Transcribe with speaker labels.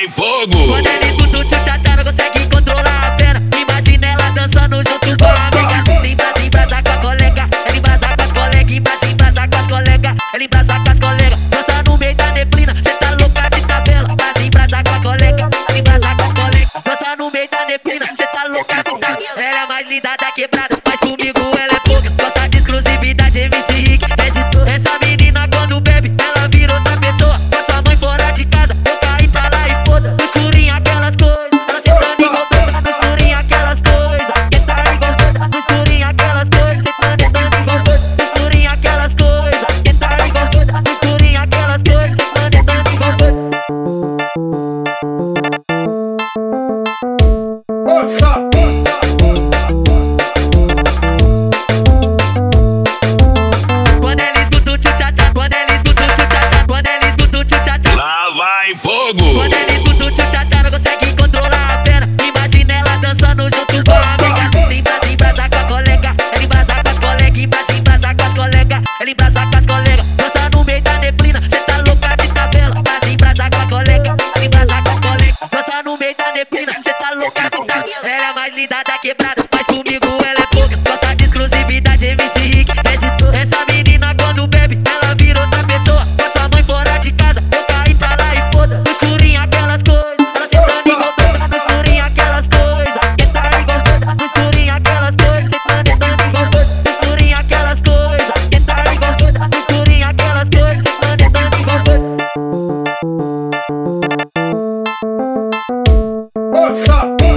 Speaker 1: em fogo. Quando ele
Speaker 2: puto tchutchatá, não consegue controlar a pena. Imagina ela dançando junto com a amiga. Ele embrasa, embrasa com a colega. Ele embrasa com as colegas, embrasa, embrasa com as colegas. Ele embrasa com as colegas. Dança no meio da neblina, cê tá louca de tabela. Mas embrasa com a colega, embrasa com as colegas. Dança no meio da neblina, cê tá louca de tabela. Ela é mais linda da quebrada, mas comigo. ela é mais linda da quebrada, mas comigo ela é pouca. Gosta de exclusividade, MC Rick, é editor. Essa menina quando bebe, ela vira outra pessoa. Com sua mãe fora de casa, eu caí pra lá e foda. Escurinha aquelas coisas, ela tentando engordar. No escurinho aquelas coisas, tentando tá engordar. No escurinho aquelas coisas, tentando tá engordar. No escurinho aquelas coisas, tentando tá engordar. No escurinho aquelas coisas, tentando engordar. What's up?